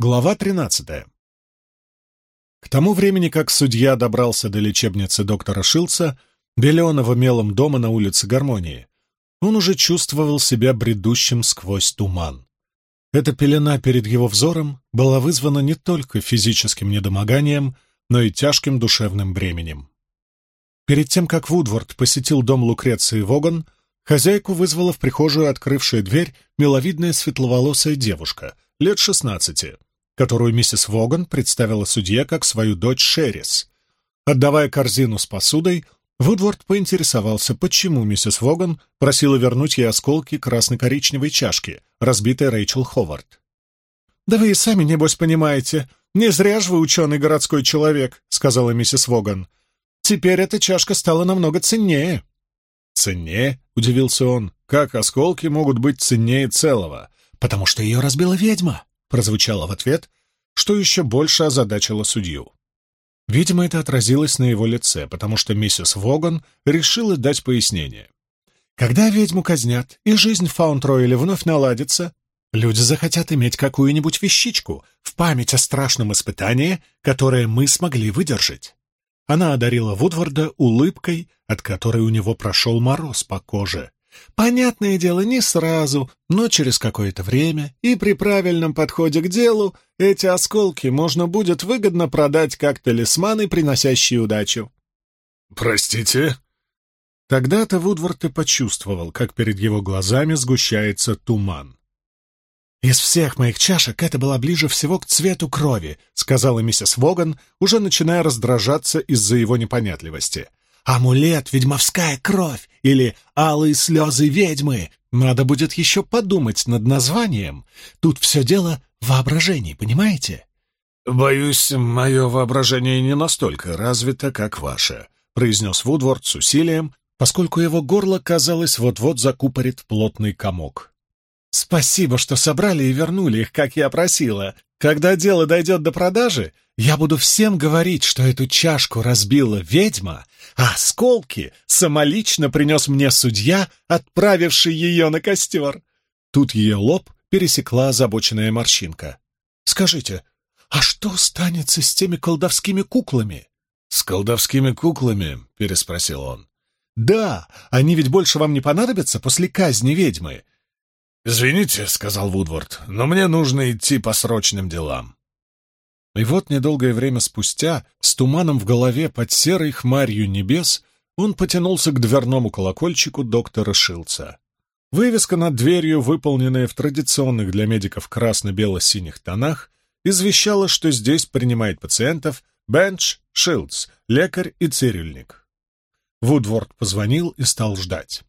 Глава 13. К тому времени, как судья добрался до лечебницы доктора Шилца, беленого мелом дома на улице Гармонии, он уже чувствовал себя бредущим сквозь туман. Эта пелена перед его взором была вызвана не только физическим недомоганием, но и тяжким душевным бременем. Перед тем, как Вудворд посетил дом Лукреции Воган, хозяйку вызвала в прихожую открывшая дверь миловидная светловолосая девушка, лет шестнадцати, которую миссис Воган представила судье как свою дочь Шерис. Отдавая корзину с посудой, Вудворд поинтересовался, почему миссис Воган просила вернуть ей осколки красно-коричневой чашки, разбитой Рэйчел Ховард. «Да вы и сами, небось, понимаете. Не зря же вы ученый городской человек», — сказала миссис Воган. «Теперь эта чашка стала намного ценнее». «Ценнее?» — удивился он. «Как осколки могут быть ценнее целого?» «Потому что ее разбила ведьма», прозвучало в ответ, что еще больше озадачило судью. Видимо, это отразилось на его лице, потому что миссис Воган решила дать пояснение. Когда ведьму казнят, и жизнь в Фаунтройле вновь наладится, люди захотят иметь какую-нибудь вещичку в память о страшном испытании, которое мы смогли выдержать. Она одарила Вудварда улыбкой, от которой у него прошел мороз по коже. Понятное дело, не сразу, но через какое-то время и при правильном подходе к делу эти осколки можно будет выгодно продать как талисманы, приносящие удачу. «Простите?» Тогда-то Вудвард и почувствовал, как перед его глазами сгущается туман. «Из всех моих чашек это была ближе всего к цвету крови», — сказала миссис Воган, уже начиная раздражаться из-за его непонятливости. Амулет «Ведьмовская кровь» или «Алые слезы ведьмы». Надо будет еще подумать над названием. Тут все дело в воображении, понимаете? «Боюсь, мое воображение не настолько развито, как ваше», — произнес Вудворд с усилием, поскольку его горло, казалось, вот-вот закупорит плотный комок. «Спасибо, что собрали и вернули их, как я просила. Когда дело дойдет до продажи, я буду всем говорить, что эту чашку разбила ведьма, а осколки самолично принес мне судья, отправивший ее на костер. Тут ее лоб пересекла озабоченная морщинка. «Скажите, а что станется с теми колдовскими куклами?» «С колдовскими куклами?» — переспросил он. «Да, они ведь больше вам не понадобятся после казни ведьмы». «Извините», — сказал Вудворд, — «но мне нужно идти по срочным делам». И вот недолгое время спустя, с туманом в голове под серой хмарью небес, он потянулся к дверному колокольчику доктора Шилца. Вывеска над дверью, выполненная в традиционных для медиков красно-бело-синих тонах, извещала, что здесь принимает пациентов Бенч Шилдс, лекарь и цирюльник. Вудворд позвонил и стал ждать.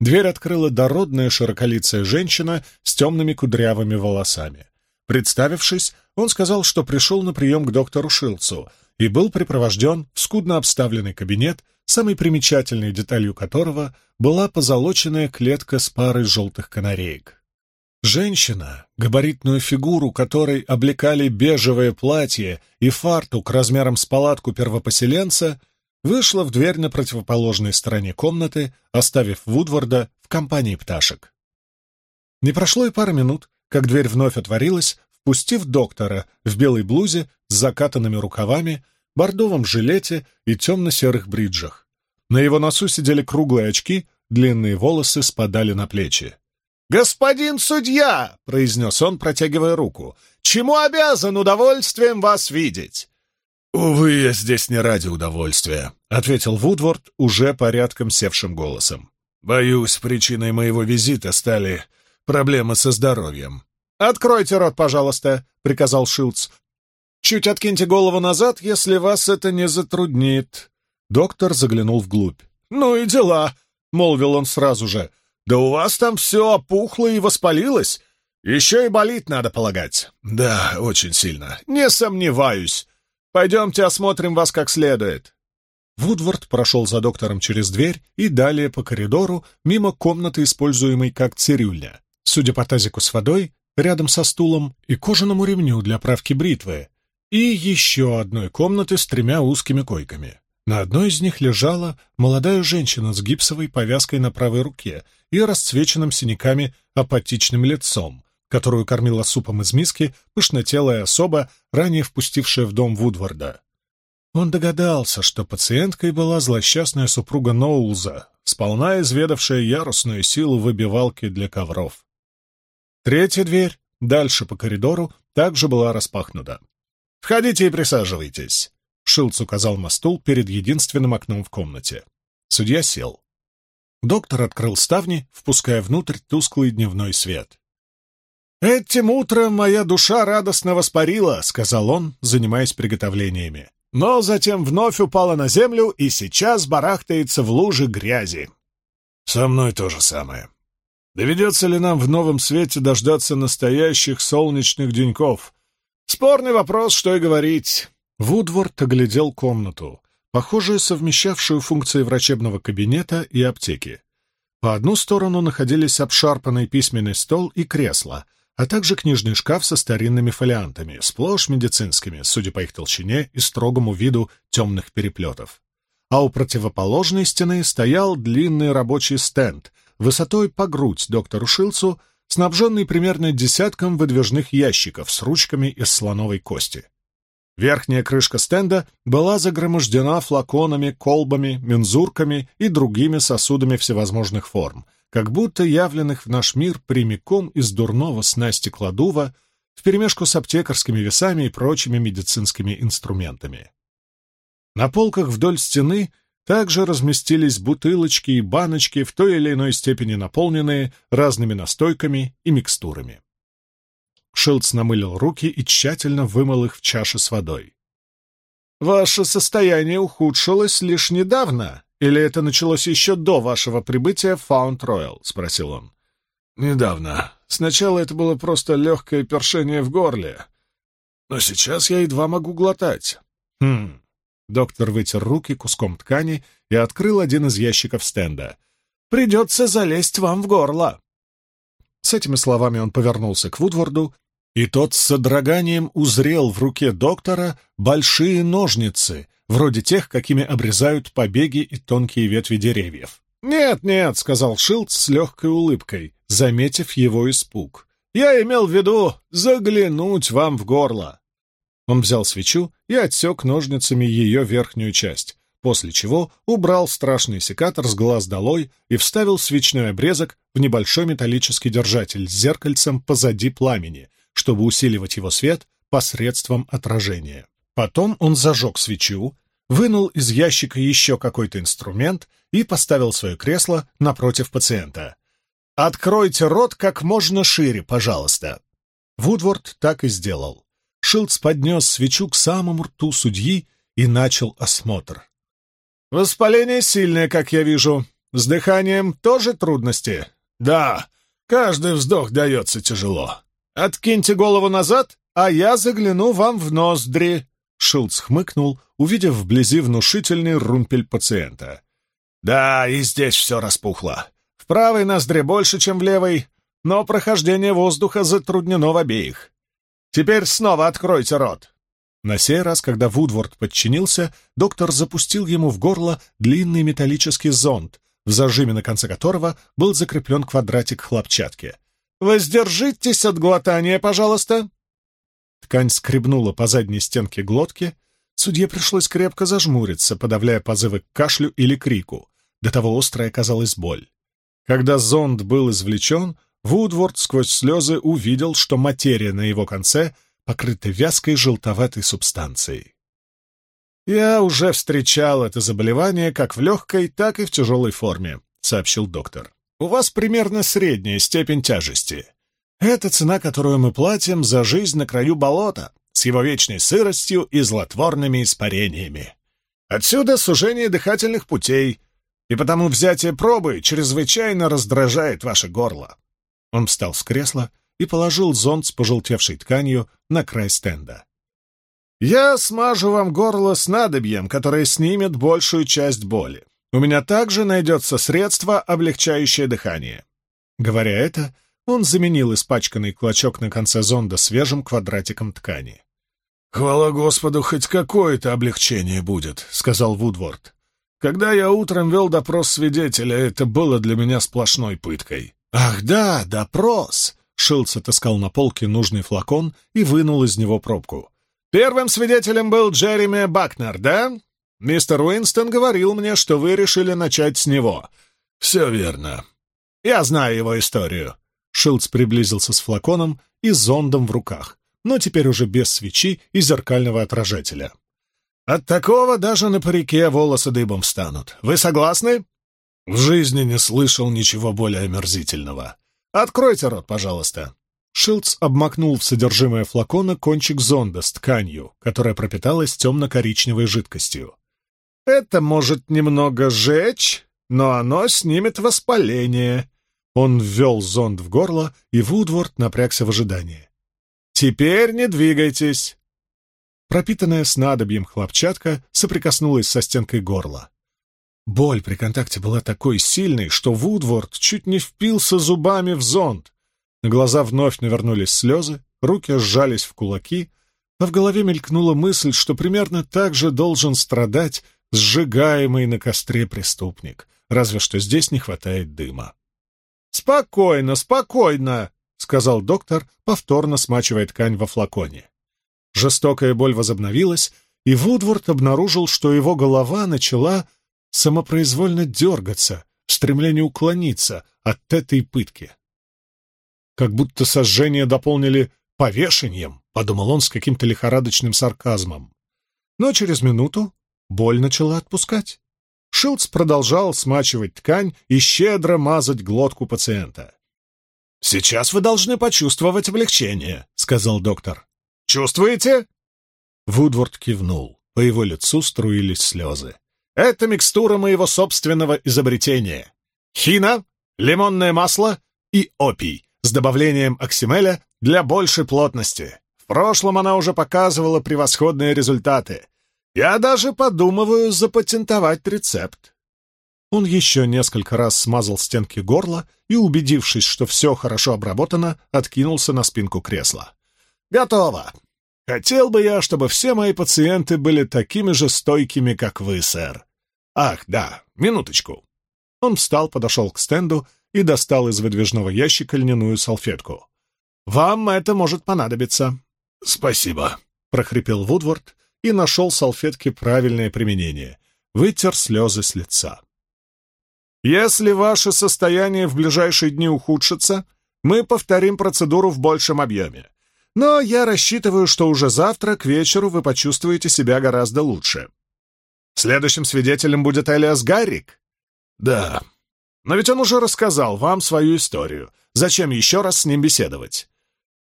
Дверь открыла дородная широколицая женщина с темными кудрявыми волосами. Представившись, он сказал, что пришел на прием к доктору Шилцу и был припровожден в скудно обставленный кабинет, самой примечательной деталью которого была позолоченная клетка с парой желтых канареек. Женщина, габаритную фигуру которой облекали бежевое платье и фартук размером с палатку первопоселенца, вышла в дверь на противоположной стороне комнаты, оставив Вудварда в компании пташек. Не прошло и пары минут, как дверь вновь отворилась, впустив доктора в белой блузе с закатанными рукавами, бордовом жилете и темно-серых бриджах. На его носу сидели круглые очки, длинные волосы спадали на плечи. «Господин судья!» — произнес он, протягивая руку. «Чему обязан удовольствием вас видеть?» «Увы, я здесь не ради удовольствия», — ответил Вудворд уже порядком севшим голосом. «Боюсь, причиной моего визита стали проблемы со здоровьем». «Откройте рот, пожалуйста», — приказал Шилдс. «Чуть откиньте голову назад, если вас это не затруднит». Доктор заглянул вглубь. «Ну и дела», — молвил он сразу же. «Да у вас там все опухло и воспалилось. Еще и болит, надо полагать». «Да, очень сильно». «Не сомневаюсь. Пойдемте осмотрим вас как следует». Вудвард прошел за доктором через дверь и далее по коридору, мимо комнаты, используемой как цирюльня. Судя по тазику с водой, рядом со стулом и кожаному ремню для правки бритвы, и еще одной комнаты с тремя узкими койками. На одной из них лежала молодая женщина с гипсовой повязкой на правой руке и расцвеченным синяками апатичным лицом, которую кормила супом из миски пышнотелая особа, ранее впустившая в дом Вудварда. Он догадался, что пациенткой была злосчастная супруга Ноулза, сполна изведавшая ярусную силу выбивалки для ковров. Третья дверь, дальше по коридору, также была распахнута. «Входите и присаживайтесь», — Шилц указал на стул перед единственным окном в комнате. Судья сел. Доктор открыл ставни, впуская внутрь тусклый дневной свет. «Этим утром моя душа радостно воспарила», — сказал он, занимаясь приготовлениями. «Но затем вновь упала на землю и сейчас барахтается в луже грязи». «Со мной то же самое. Доведется ли нам в новом свете дождаться настоящих солнечных деньков?» «Спорный вопрос, что и говорить». Вудворд оглядел комнату похоже, совмещавшую функции врачебного кабинета и аптеки. По одну сторону находились обшарпанный письменный стол и кресло, а также книжный шкаф со старинными фолиантами, сплошь медицинскими, судя по их толщине и строгому виду темных переплетов. А у противоположной стены стоял длинный рабочий стенд, высотой по грудь доктору Шилцу, снабженный примерно десятком выдвижных ящиков с ручками из слоновой кости. Верхняя крышка стенда была загромождена флаконами, колбами, мензурками и другими сосудами всевозможных форм, как будто явленных в наш мир прямиком из дурного сна стеклодува вперемешку с аптекарскими весами и прочими медицинскими инструментами. На полках вдоль стены также разместились бутылочки и баночки, в той или иной степени наполненные разными настойками и микстурами. Шилдс намылил руки и тщательно вымыл их в чаше с водой. «Ваше состояние ухудшилось лишь недавно, или это началось еще до вашего прибытия в Фаунд-Ройл?» — спросил он. «Недавно. Сначала это было просто легкое першение в горле, но сейчас я едва могу глотать». «Хм...» Доктор вытер руки куском ткани и открыл один из ящиков стенда. «Придется залезть вам в горло!» С этими словами он повернулся к Вудворду, и тот с содроганием узрел в руке доктора большие ножницы, вроде тех, какими обрезают побеги и тонкие ветви деревьев. «Нет, нет», — сказал Шилд с легкой улыбкой, заметив его испуг. «Я имел в виду заглянуть вам в горло». Он взял свечу и отсек ножницами ее верхнюю часть, после чего убрал страшный секатор с глаз долой и вставил свечной обрезок в небольшой металлический держатель с зеркальцем позади пламени, чтобы усиливать его свет посредством отражения. Потом он зажег свечу, вынул из ящика еще какой-то инструмент и поставил свое кресло напротив пациента. «Откройте рот как можно шире, пожалуйста». Вудворд так и сделал. Шилдс поднес свечу к самому рту судьи и начал осмотр. «Воспаление сильное, как я вижу. С дыханием тоже трудности?» «Да, каждый вздох дается тяжело». «Откиньте голову назад, а я загляну вам в ноздри», — Шилдс хмыкнул, увидев вблизи внушительный румпель пациента. «Да, и здесь все распухло. В правой ноздре больше, чем в левой, но прохождение воздуха затруднено в обеих. Теперь снова откройте рот». На сей раз, когда Вудворд подчинился, доктор запустил ему в горло длинный металлический зонд, в зажиме на конце которого был закреплен квадратик хлопчатки. «Воздержитесь от глотания, пожалуйста!» Ткань скребнула по задней стенке глотки. Судье пришлось крепко зажмуриться, подавляя позывы к кашлю или крику. До того острой оказалась боль. Когда зонд был извлечен, Вудворд сквозь слезы увидел, что материя на его конце — покрыты вязкой желтоватой субстанцией. «Я уже встречал это заболевание как в легкой, так и в тяжелой форме», — сообщил доктор. «У вас примерно средняя степень тяжести. Это цена, которую мы платим за жизнь на краю болота, с его вечной сыростью и злотворными испарениями. Отсюда сужение дыхательных путей, и потому взятие пробы чрезвычайно раздражает ваше горло». Он встал с кресла и положил зонт с пожелтевшей тканью на край стенда. «Я смажу вам горло снадобьем, которое снимет большую часть боли. У меня также найдется средство, облегчающее дыхание». Говоря это, он заменил испачканный клочок на конце зонда свежим квадратиком ткани. «Хвала Господу, хоть какое-то облегчение будет», — сказал Вудворд. «Когда я утром вел допрос свидетеля, это было для меня сплошной пыткой». «Ах да, допрос!» Шилдс отыскал на полке нужный флакон и вынул из него пробку. «Первым свидетелем был Джереми Бакнер, да? Мистер Уинстон говорил мне, что вы решили начать с него». «Все верно». «Я знаю его историю». Шилдс приблизился с флаконом и зондом в руках, но теперь уже без свечи и зеркального отражателя. «От такого даже на парике волосы дыбом встанут. Вы согласны?» «В жизни не слышал ничего более омерзительного». «Откройте рот, пожалуйста». Шилдс обмакнул в содержимое флакона кончик зонда с тканью, которая пропиталась темно-коричневой жидкостью. «Это может немного жечь, но оно снимет воспаление». Он ввел зонд в горло, и Вудворд напрягся в ожидании. «Теперь не двигайтесь!» Пропитанная снадобьем хлопчатка соприкоснулась со стенкой горла. Боль при контакте была такой сильной, что Вудворд чуть не впился зубами в зонт. На глаза вновь навернулись слезы, руки сжались в кулаки, а в голове мелькнула мысль, что примерно так же должен страдать сжигаемый на костре преступник, разве что здесь не хватает дыма. «Спокойно, спокойно!» — сказал доктор, повторно смачивая ткань во флаконе. Жестокая боль возобновилась, и Вудворд обнаружил, что его голова начала самопроизвольно дергаться в стремлении уклониться от этой пытки. Как будто сожжение дополнили повешением, подумал он с каким-то лихорадочным сарказмом. Но через минуту боль начала отпускать. Шилдс продолжал смачивать ткань и щедро мазать глотку пациента. «Сейчас вы должны почувствовать облегчение», — сказал доктор. «Чувствуете?» Вудворд кивнул. По его лицу струились слезы. Это микстура моего собственного изобретения. Хина, лимонное масло и опий с добавлением оксимеля для большей плотности. В прошлом она уже показывала превосходные результаты. Я даже подумываю запатентовать рецепт. Он еще несколько раз смазал стенки горла и, убедившись, что все хорошо обработано, откинулся на спинку кресла. «Готово! Хотел бы я, чтобы все мои пациенты были такими же стойкими, как вы, сэр. Ах, да, минуточку. Он встал, подошел к стенду и достал из выдвижного ящика льняную салфетку. «Вам это может понадобиться». «Спасибо», — прохрипел Вудворд и нашел салфетке правильное применение. Вытер слезы с лица. «Если ваше состояние в ближайшие дни ухудшится, мы повторим процедуру в большем объеме. Но я рассчитываю, что уже завтра к вечеру вы почувствуете себя гораздо лучше. Следующим свидетелем будет Элиас Гаррик. Да. Но ведь он уже рассказал вам свою историю. Зачем еще раз с ним беседовать?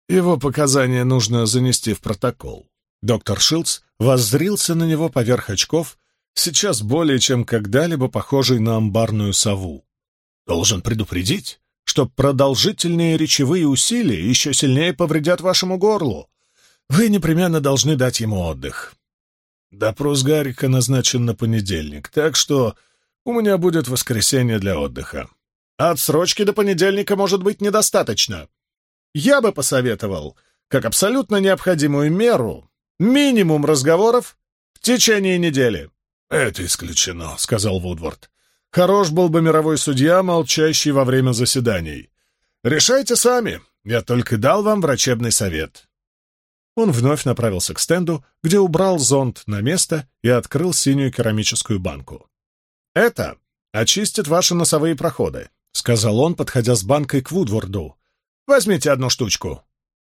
Его показания нужно занести в протокол. Доктор Шилдс воззрился на него поверх очков, сейчас более чем когда-либо похожий на амбарную сову. Должен предупредить, что продолжительные речевые усилия еще сильнее повредят вашему горлу. Вы непременно должны дать ему отдых. Допрос Гарика назначен на понедельник, так что у меня будет воскресенье для отдыха. Отсрочки до понедельника может быть недостаточно. Я бы посоветовал, как абсолютно необходимую меру, минимум разговоров в течение недели. «Это исключено», — сказал Вудворд. Хорош был бы мировой судья, молчащий во время заседаний. Решайте сами, я только дал вам врачебный совет. Он вновь направился к стенду, где убрал зонт на место и открыл синюю керамическую банку. «Это очистит ваши носовые проходы», — сказал он, подходя с банкой к Вудворду. «Возьмите одну штучку».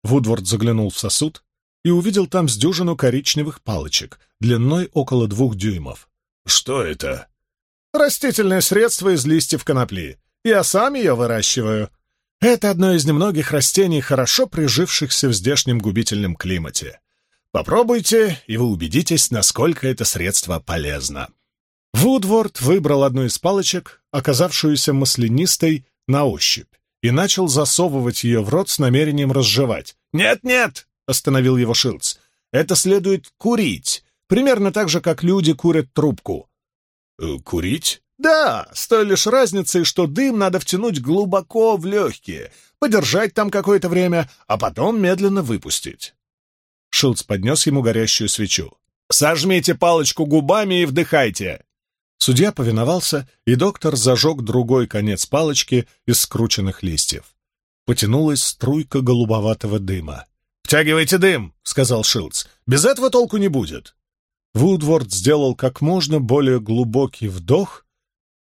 Вудворд заглянул в сосуд и увидел там с дюжину коричневых палочек, длиной около двух дюймов. «Что это?» Растительное средство из листьев конопли. Я сам ее выращиваю. Это одно из немногих растений, хорошо прижившихся в здешнем губительном климате. Попробуйте, и вы убедитесь, насколько это средство полезно. Вудворд выбрал одну из палочек, оказавшуюся маслянистой на ощупь, и начал засовывать ее в рот с намерением разжевать. «Нет-нет!» — остановил его Шилдс. «Это следует курить, примерно так же, как люди курят трубку. Э, «Курить?» «Да, с той лишь разницей, что дым надо втянуть глубоко в легкие, подержать там какое-то время, а потом медленно выпустить». Шилдс поднес ему горящую свечу. «Сожмите палочку губами и вдыхайте!» Судья повиновался, и доктор зажег другой конец палочки из скрученных листьев. Потянулась струйка голубоватого дыма. «Втягивайте дым!» — сказал Шилдс. «Без этого толку не будет!» Вудворд сделал как можно более глубокий вдох,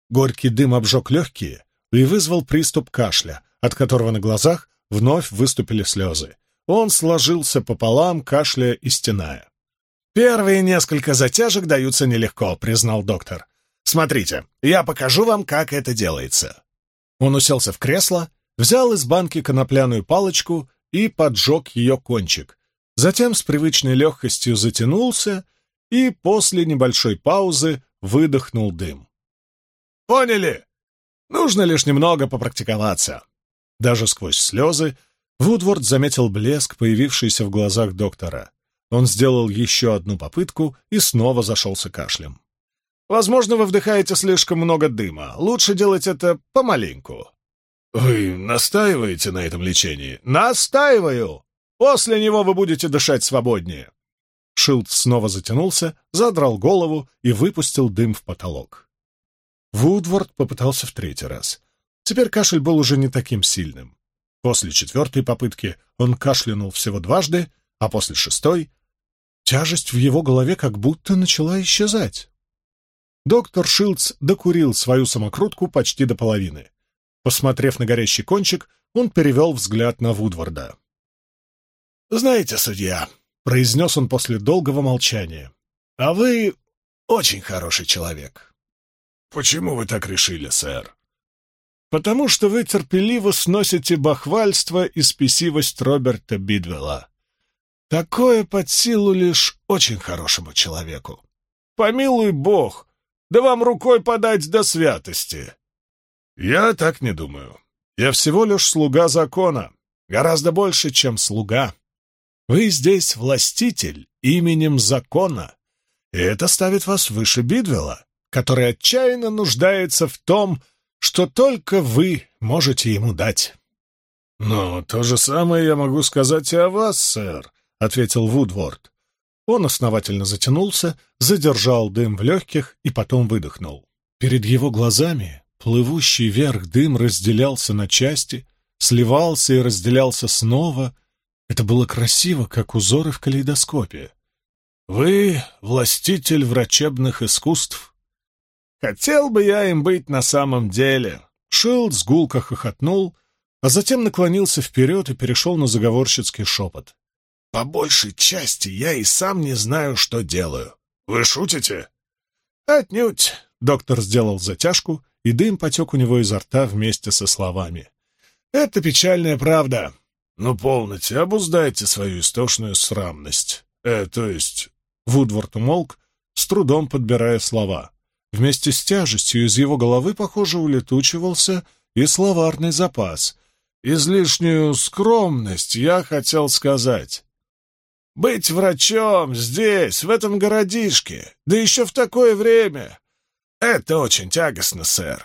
горький дым обжег легкие и вызвал приступ кашля, от которого на глазах вновь выступили слезы. Он сложился пополам, кашляя и стеная. «Первые несколько затяжек даются нелегко», — признал доктор. «Смотрите, я покажу вам, как это делается». Он уселся в кресло, взял из банки конопляную палочку и поджег ее кончик. Затем с привычной легкостью затянулся и после небольшой паузы выдохнул дым. «Поняли? Нужно лишь немного попрактиковаться». Даже сквозь слезы Вудворд заметил блеск, появившийся в глазах доктора. Он сделал еще одну попытку и снова зашелся кашлем. «Возможно, вы вдыхаете слишком много дыма. Лучше делать это помаленьку». «Вы настаиваете на этом лечении?» «Настаиваю! После него вы будете дышать свободнее». Шилд снова затянулся, задрал голову и выпустил дым в потолок. Вудворд попытался в третий раз. Теперь кашель был уже не таким сильным. После четвертой попытки он кашлянул всего дважды, а после шестой Тяжесть в его голове как будто начала исчезать. Доктор Шилдс докурил свою самокрутку почти до половины. Посмотрев на горящий кончик, он перевел взгляд на Вудварда. «Знаете, судья», — произнес он после долгого молчания, — «а вы очень хороший человек». «Почему вы так решили, сэр?» «Потому что вы терпеливо сносите бахвальство и спесивость Роберта Бидвелла. Такое под силу лишь очень хорошему человеку. Помилуй бог, да вам рукой подать до святости. Я так не думаю. Я всего лишь слуга закона, гораздо больше, чем слуга. Вы здесь властитель именем закона, и это ставит вас выше Бидвелла, который отчаянно нуждается в том, что только вы можете ему дать. Но то же самое я могу сказать и о вас, сэр, ответил Вудворд. Он основательно затянулся, задержал дым в легких и потом выдохнул. Перед его глазами плывущий вверх дым разделялся на части, сливался и разделялся снова. Это было красиво, как узоры в калейдоскопе. «Вы — властитель врачебных искусств?» «Хотел бы я им быть на самом деле!» Шилд гулко хохотнул, а затем наклонился вперед и перешел на заговорщицкий шепот. По большей части я и сам не знаю, что делаю. Вы шутите? Отнюдь. Доктор сделал затяжку, и дым потек у него изо рта вместе со словами. Это печальная правда. Ну, полноте, обуздайте свою истошную срамность. Э, то есть... Вудворд умолк, с трудом подбирая слова. Вместе с тяжестью из его головы, похоже, улетучивался и словарный запас. Излишнюю скромность я хотел сказать. Быть врачом здесь, в этом городишке, да еще в такое время, это очень тягостно, сэр.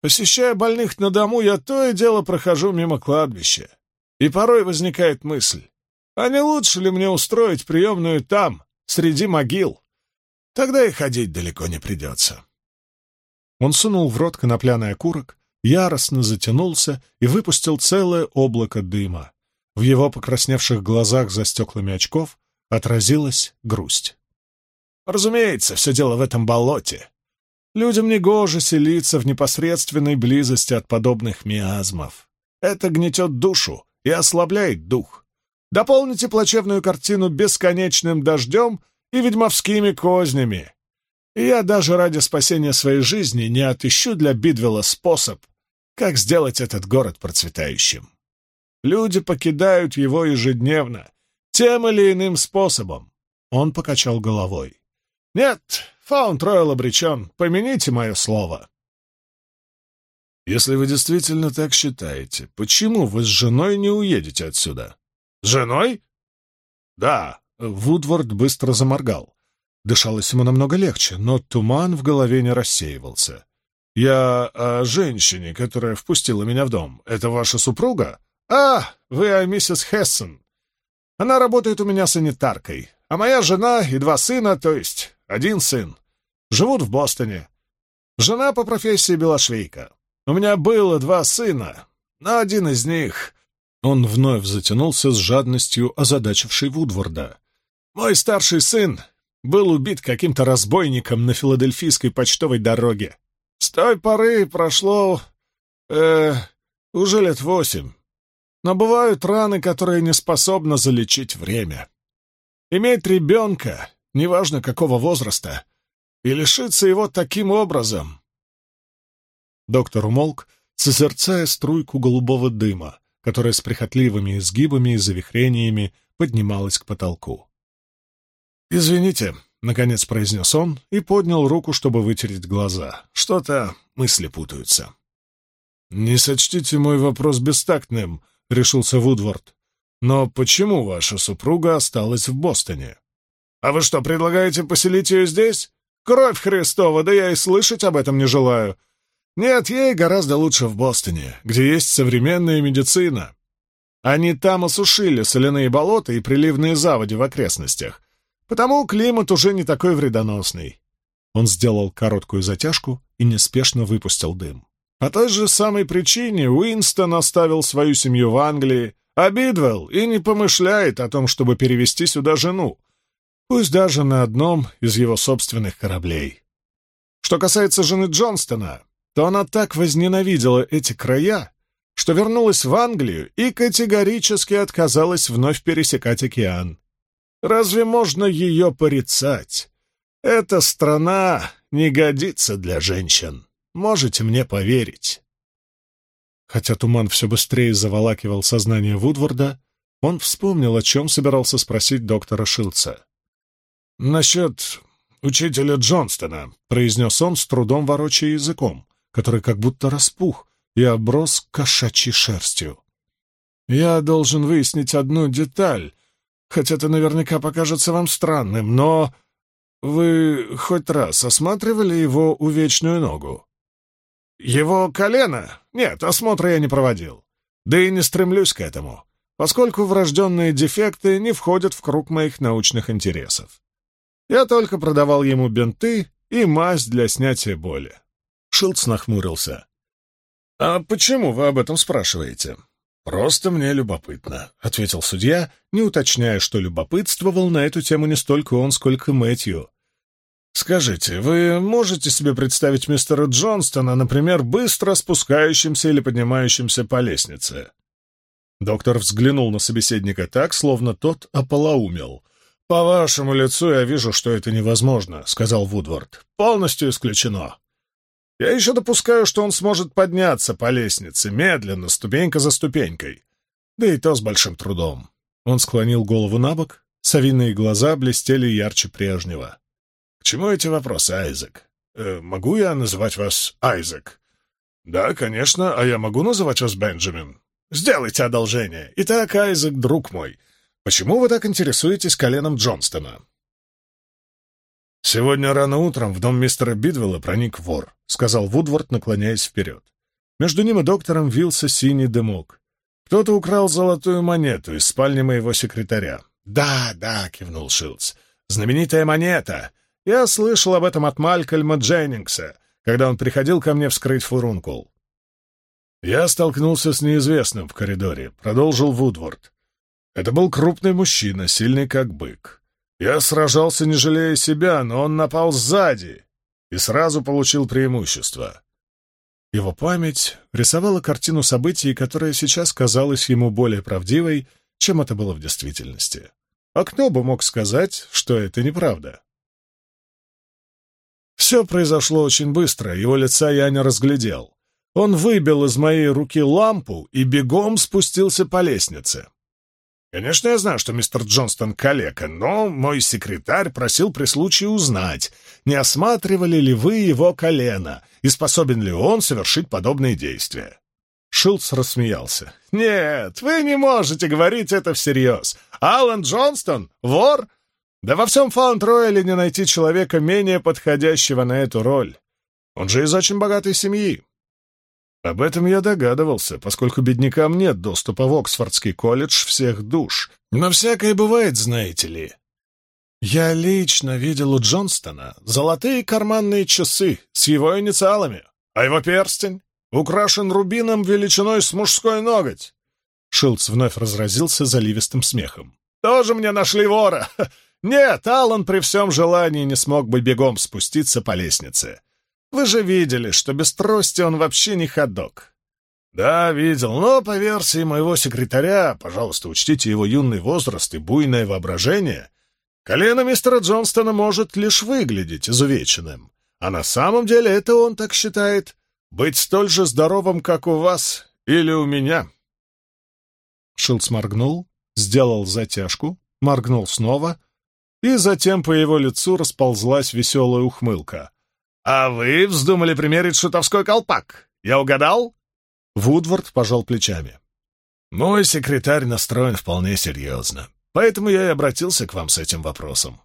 Посещая больных на дому, я то и дело прохожу мимо кладбища. И порой возникает мысль, а не лучше ли мне устроить приемную там, среди могил? Тогда и ходить далеко не придется. Он сунул в рот конопляный окурок, яростно затянулся и выпустил целое облако дыма. В его покрасневших глазах за стеклами очков отразилась грусть. Разумеется, все дело в этом болоте. Людям негоже селиться в непосредственной близости от подобных миазмов. Это гнетет душу и ослабляет дух. Дополните плачевную картину бесконечным дождем и ведьмовскими кознями. И я даже ради спасения своей жизни не отыщу для Бидвелла способ, как сделать этот город процветающим. Люди покидают его ежедневно, тем или иным способом. Он покачал головой. Нет, Фаунд Ройл обречен. Помяните мое слово. Если вы действительно так считаете, почему вы с женой не уедете отсюда? С женой? Да. Вудвард быстро заморгал. Дышалось ему намного легче, но туман в голове не рассеивался. «Я о женщине, которая впустила меня в дом. Это ваша супруга?» «А, вы о миссис Хессен. Она работает у меня санитаркой, а моя жена и два сына, то есть один сын, живут в Бостоне. Жена по профессии белошвейка. У меня было два сына, но один из них Он вновь затянулся с жадностью, озадачившей Вудворда. «Мой старший сын был убит каким-то разбойником на филадельфийской почтовой дороге. С той поры прошло... э... уже лет восемь. Но бывают раны, которые не способны залечить время. Иметь ребенка, неважно какого возраста, и лишиться его таким образом...» Доктор умолк, созерцая струйку голубого дыма, которая с прихотливыми изгибами и завихрениями поднималась к потолку. «Извините», — наконец произнес он и поднял руку, чтобы вытереть глаза. «Что-то мысли путаются». «Не сочтите мой вопрос бестактным», — решился Вудворд. «Но почему ваша супруга осталась в Бостоне?» «А вы что, предлагаете поселить ее здесь? Кровь Христова, да я и слышать об этом не желаю. Нет, ей гораздо лучше в Бостоне, где есть современная медицина. Они там осушили соляные болота и приливные заводи в окрестностях, потому климат уже не такой вредоносный. Он сделал короткую затяжку и неспешно выпустил дым. По той же самой причине Уинстон оставил свою семью в Англии, а Бидвелл и не помышляет о том, чтобы перевести сюда жену, пусть даже на одном из его собственных кораблей. Что касается жены Джонстона, то она так возненавидела эти края, что вернулась в Англию и категорически отказалась вновь пересекать океан. Разве можно ее порицать? Эта страна не годится для женщин. Можете мне поверить. Хотя туман все быстрее заволакивал сознание Вудворда, он вспомнил, о чем собирался спросить доктора Шилца. «Насчет учителя Джонстона», — произнес он, с трудом ворочая языком который как будто распух и оброс кошачьей шерстью. «Я должен выяснить одну деталь, хотя это наверняка покажется вам странным, но вы хоть раз осматривали его увечную ногу?» «Его колено? Нет, осмотра я не проводил. Да и не стремлюсь к этому, поскольку врожденные дефекты не входят в круг моих научных интересов. Я только продавал ему бинты и мазь для снятия боли. Шилц нахмурился. «А почему вы об этом спрашиваете?» «Просто мне любопытно», — ответил судья, не уточняя, что любопытствовал на эту тему не столько он, сколько Мэтью. «Скажите, вы можете себе представить мистера Джонстона, например, быстро спускающимся или поднимающимся по лестнице?» Доктор взглянул на собеседника так, словно тот ополоумел. «По вашему лицу я вижу, что это невозможно», — сказал Вудвард. «Полностью исключено. Я еще допускаю, что он сможет подняться по лестнице, медленно, ступенька за ступенькой. Да и то с большим трудом. Он склонил голову на бок, совиные глаза блестели ярче прежнего. «К чему эти вопросы, Айзек? Э, могу я называть вас Айзек?» «Да, конечно, а я могу называть вас Бенджамин?» «Сделайте одолжение. Итак, Айзек, друг мой, почему вы так интересуетесь коленом Джонстона?» «Сегодня рано утром в дом мистера Бидвелла проник вор», — сказал Вудвард, наклоняясь вперед. Между ним и доктором вился синий дымок. «Кто-то украл золотую монету из спальни моего секретаря». «Да, да», — кивнул Шилдс, — «знаменитая монета. Я слышал об этом от Малькольма Дженнингса, когда он приходил ко мне вскрыть фурункул». «Я столкнулся с неизвестным в коридоре», — продолжил Вудвард. «Это был крупный мужчина, сильный как бык. Я сражался, не жалея себя, но он напал сзади и сразу получил преимущество. Его память рисовала картину событий, которая сейчас казалась ему более правдивой, чем это было в действительности. А кто бы мог сказать, что это неправда? Все произошло очень быстро, его лица я не разглядел. Он выбил из моей руки лампу и бегом спустился по лестнице. Конечно, я знаю, что мистер Джонстон калека, но мой секретарь просил при случае узнать, не осматривали ли вы его колено и способен ли он совершить подобные действия. Шилдс рассмеялся. «Нет, вы не можете говорить это всерьез. Алан Джонстон? Вор? Да во всем Фаунд-Ройле не найти человека менее подходящего на эту роль. Он же из очень богатой семьи. Об этом я догадывался, поскольку беднякам нет доступа в Оксфордский колледж всех душ. Но всякое бывает, знаете ли. Я лично видел у Джонстона золотые карманные часы с его инициалами, а его перстень украшен рубином величиной с мужской ноготь. Шилдс вновь разразился заливистым смехом. «Тоже мне нашли вора! Нет, Аллан при всем желании не смог бы бегом спуститься по лестнице. Вы же видели, что без трости он вообще не ходок. Да, видел, но по версии моего секретаря, пожалуйста, учтите его юный возраст и буйное воображение, колено мистера Джонстона может лишь выглядеть изувеченным, а на самом деле это он так считает быть столь же здоровым, как у вас или у меня. Шилдс моргнул, сделал затяжку, моргнул снова, и затем по его лицу расползлась веселая ухмылка. «А вы вздумали примерить шутовской колпак? Я угадал?» Вудвард пожал плечами. «Мой секретарь настроен вполне серьезно, поэтому я и обратился к вам с этим вопросом».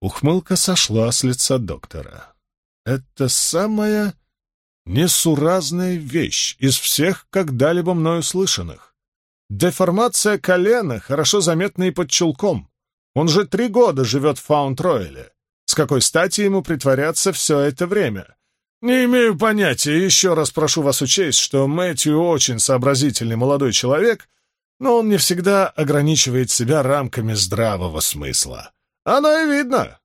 Ухмылка сошла с лица доктора. «Это самая несуразная вещь из всех когда-либо мною слышанных. Деформация колена хорошо заметна и под чулком. Он же три года живет в Фаунд-Ройле. С какой стати ему притворяться все это время? Не имею понятия, еще раз прошу вас учесть, что Мэтью очень сообразительный молодой человек, но он не всегда ограничивает себя рамками здравого смысла. Оно и видно.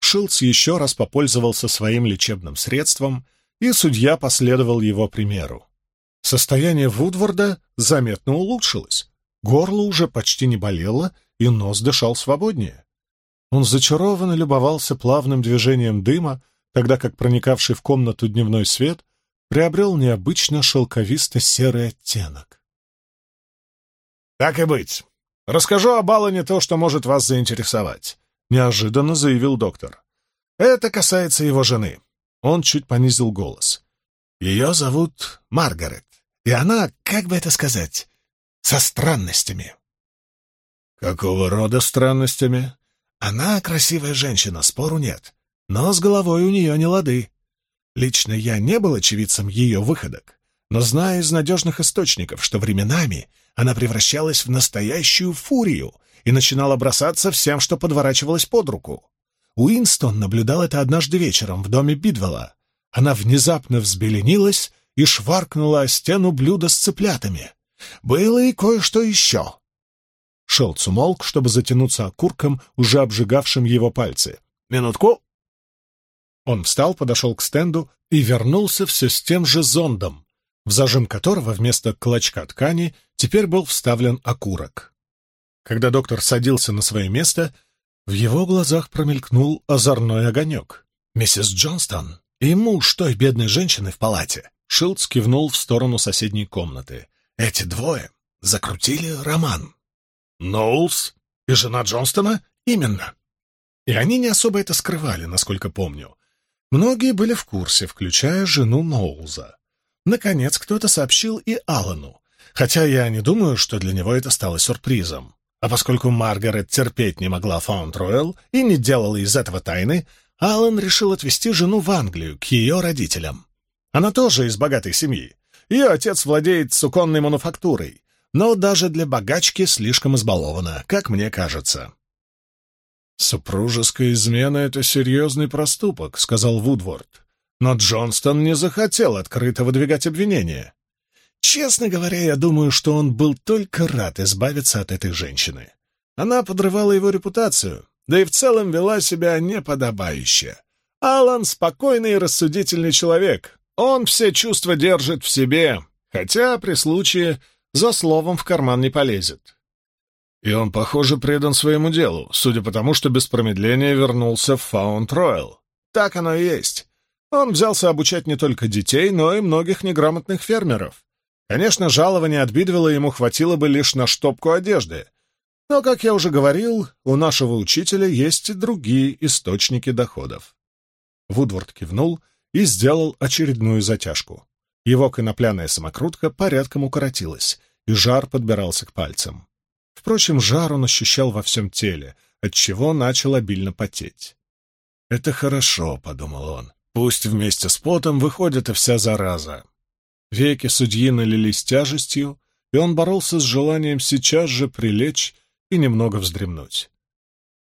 Шилц еще раз попользовался своим лечебным средством, и судья последовал его примеру. Состояние Вудворда заметно улучшилось. Горло уже почти не болело, и нос дышал свободнее. Он зачарованно любовался плавным движением дыма, тогда как проникавший в комнату дневной свет приобрел необычно шелковисто-серый оттенок. «Так и быть. Расскажу об Аллане то, что может вас заинтересовать», — неожиданно заявил доктор. «Это касается его жены». Он чуть понизил голос. «Ее зовут Маргарет, и она, как бы это сказать, со странностями». «Какого рода странностями?» Она красивая женщина, спору нет, но с головой у нее не лады. Лично я не был очевидцем ее выходок, но знаю из надежных источников, что временами она превращалась в настоящую фурию и начинала бросаться всем, что подворачивалось под руку. Уинстон наблюдал это однажды вечером в доме Бидвелла. Она внезапно взбеленилась и шваркнула о стену блюдо с цыплятами. Было и кое-что еще. Шелц умолк, чтобы затянуться окурком, уже обжигавшим его пальцы. «Минутку!» Он встал, подошел к стенду и вернулся все с тем же зондом, в зажим которого вместо клочка ткани теперь был вставлен окурок. Когда доктор садился на свое место, в его глазах промелькнул озорной огонек. «Миссис Джонстон и муж той бедной женщины в палате!» Шилдс кивнул в сторону соседней комнаты. «Эти двое закрутили роман». Ноулс и жена Джонстона? Именно. И они не особо это скрывали, насколько помню. Многие были в курсе, включая жену Ноулза. Наконец, кто-то сообщил и Аллану, хотя я не думаю, что для него это стало сюрпризом. А поскольку Маргарет терпеть не могла Фаунд-Ройл и не делала из этого тайны, Аллан решил отвезти жену в Англию, к ее родителям. Она тоже из богатой семьи. Ее отец владеет суконной мануфактурой, но даже для богачки слишком избалована, как мне кажется. «Супружеская измена — это серьезный проступок», — сказал Вудворд. Но Джонстон не захотел открыто выдвигать обвинения. Честно говоря, я думаю, что он был только рад избавиться от этой женщины. Она подрывала его репутацию, да и в целом вела себя неподобающе. Алан спокойный и рассудительный человек. Он все чувства держит в себе, хотя при случае за словом в карман не полезет. И он, похоже, предан своему делу, судя по тому, что без промедления вернулся в Фаунд-Ройл. Так оно и есть. Он взялся обучать не только детей, но и многих неграмотных фермеров. Конечно, жалования от Бидвелла ему хватило бы лишь на штопку одежды. Но, как я уже говорил, у нашего учителя есть и другие источники доходов. Вудворд кивнул и сделал очередную затяжку. Его конопляная самокрутка порядком укоротилась, и жар подбирался к пальцам. Впрочем, жар он ощущал во всем теле, отчего начал обильно потеть. «Это хорошо», — подумал он. «Пусть вместе с потом выходит и вся зараза». Веки судьи налились тяжестью, и он боролся с желанием сейчас же прилечь и немного вздремнуть.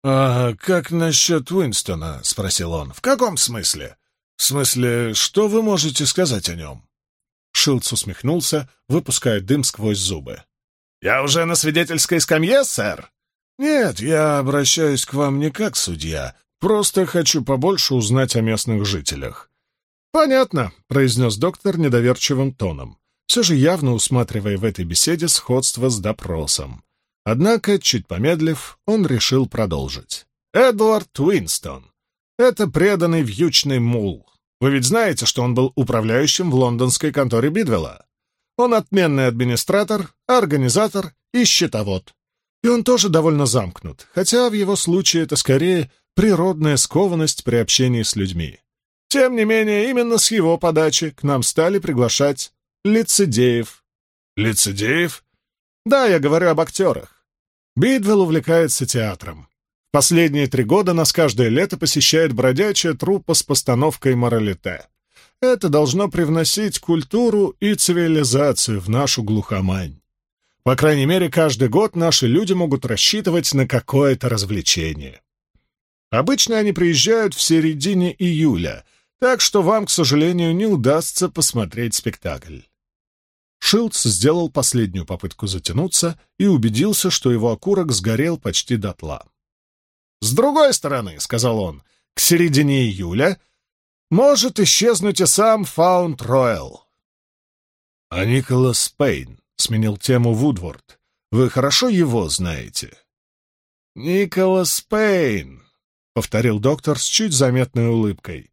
«А как насчет Уинстона?» — спросил он. «В каком смысле?» «В смысле, что вы можете сказать о нем?» Шилдс усмехнулся, выпуская дым сквозь зубы. «Я уже на свидетельской скамье, сэр?» «Нет, я обращаюсь к вам не как судья, просто хочу побольше узнать о местных жителях». «Понятно», — произнес доктор недоверчивым тоном, все же явно усматривая в этой беседе сходство с допросом. Однако, чуть помедлив, он решил продолжить. «Эдвард Уинстон. Это преданный вьючный мул. Вы ведь знаете, что он был управляющим в лондонской конторе Бидвелла? Он отменный администратор, организатор и счетовод. И он тоже довольно замкнут, хотя в его случае это скорее природная скованность при общении с людьми. Тем не менее, именно с его подачи к нам стали приглашать лицедеев. Лицедеев? Да, я говорю об актерах. Бидвелл увлекается театром. Последние три года нас каждое лето посещает бродячая труппа с постановкой «Моралите». Это должно привносить культуру и цивилизацию в нашу глухомань. По крайней мере, каждый год наши люди могут рассчитывать на какое-то развлечение. Обычно они приезжают в середине июля, так что вам, к сожалению, не удастся посмотреть спектакль. Шилдс сделал последнюю попытку затянуться и убедился, что его окурок сгорел почти дотла. «С другой стороны», — сказал он, — «к середине июля может исчезнуть и сам Фаунд Ройл. А Николас Пейн сменил тему Вудворд. Вы хорошо его знаете? Николас Пейн, повторил доктор с чуть заметной улыбкой.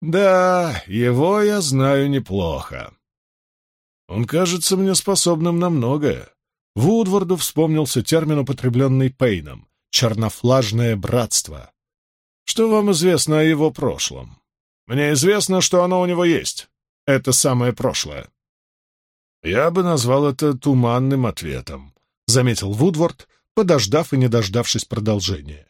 Да, его я знаю неплохо. Он кажется мне способным на многое. Вудворду вспомнился термин, употребленный Пейном — чернофлажное братство. Что вам известно о его прошлом? Мне известно, что оно у него есть. Это самое прошлое. Я бы назвал это туманным ответом, — заметил Вудворд, подождав и не дождавшись продолжения.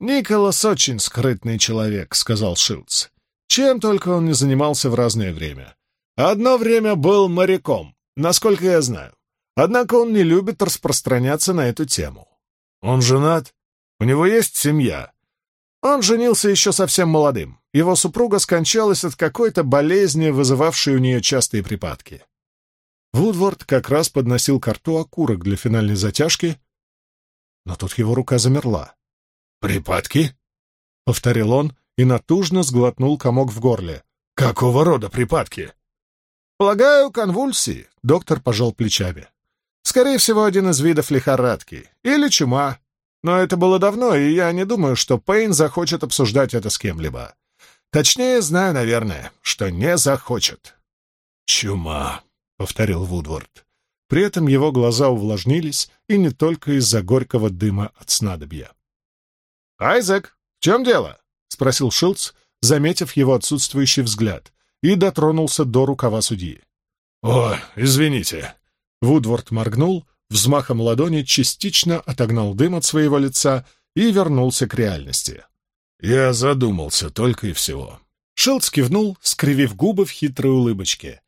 «Николас очень скрытный человек», — сказал Шилдс. «Чем только он не занимался в разное время. Одно время был моряком, насколько я знаю. Однако он не любит распространяться на эту тему. Он женат, у него есть семья. Он женился еще совсем молодым. Его супруга скончалась от какой-то болезни, вызывавшей у нее частые припадки. Вудворд как раз подносил к рту окурок для финальной затяжки, но тут его рука замерла. «Припадки?» — повторил он и натужно сглотнул комок в горле. «Какого рода припадки?» «Полагаю, конвульсии», — доктор пожал плечами. «Скорее всего, один из видов лихорадки. Или чума. Но это было давно, и я не думаю, что Пейн захочет обсуждать это с кем-либо. Точнее, знаю, наверное, что не захочет. «Чума», — повторил Вудворд. При этом его глаза увлажнились, и не только из-за горького дыма от снадобья. «Айзек, в чем дело?» — спросил Шилдс, заметив его отсутствующий взгляд, и дотронулся до рукава судьи. «О, извините». Вудворд моргнул, взмахом ладони частично отогнал дым от своего лица и вернулся к реальности. «Я задумался только и всего». Шилдс кивнул, скривив губы в хитрой улыбочке.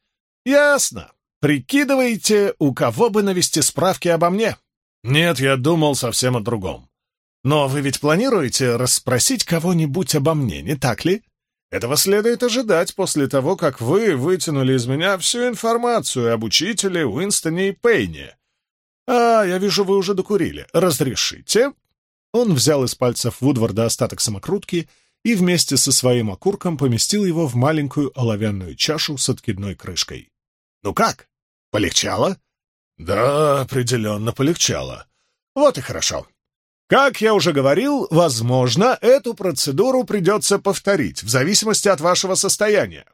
«Ясно. Прикидываете, у кого бы навести справки обо мне?» «Нет, я думал совсем о другом. Но вы ведь планируете расспросить кого-нибудь обо мне, не так ли? Этого следует ожидать после того, как вы вытянули из меня всю информацию об учителе Уинстоне и Пейне. А, я вижу, вы уже докурили. Разрешите?» Он взял из пальцев Вудварда остаток самокрутки и вместе со своим окурком поместил его в маленькую оловянную чашу с откидной крышкой. «Ну как? Полегчало?» «Да, определенно полегчало. Вот и хорошо. Как я уже говорил, возможно, эту процедуру придется повторить, в зависимости от вашего состояния.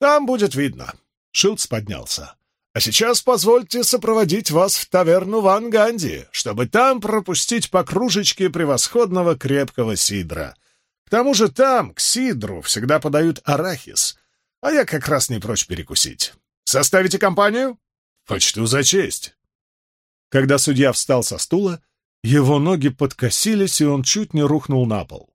Там будет видно». Шилдс поднялся. А сейчас позвольте сопроводить вас в таверну Ван Ганди, чтобы там пропустить по кружечке превосходного крепкого сидра. К тому же там, к сидру, всегда подают арахис, а я как раз не прочь перекусить. Составите компанию? Почту за честь. Когда судья встал со стула, его ноги подкосились, и он чуть не рухнул на пол.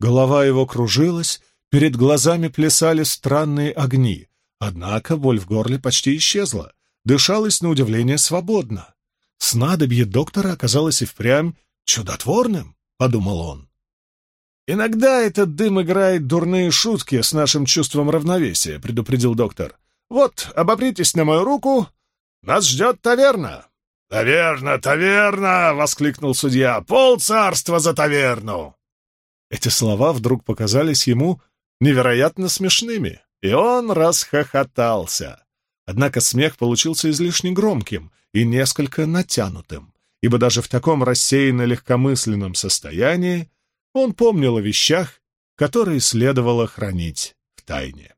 Голова его кружилась, перед глазами плясали странные огни, Однако боль в горле почти исчезла, дышалось на удивление свободно. Снадобье доктора оказалось и впрямь чудотворным, — подумал он. «Иногда этот дым играет дурные шутки с нашим чувством равновесия», — предупредил доктор. «Вот, обопритесь на мою руку. Нас ждет таверна». «Таверна, таверна!» — воскликнул судья. «Пол царства за таверну!» Эти слова вдруг показались ему невероятно смешными, и он расхохотался. Однако смех получился излишне громким и несколько натянутым, ибо даже в таком рассеянно-легкомысленном состоянии он помнил о вещах, которые следовало хранить в тайне.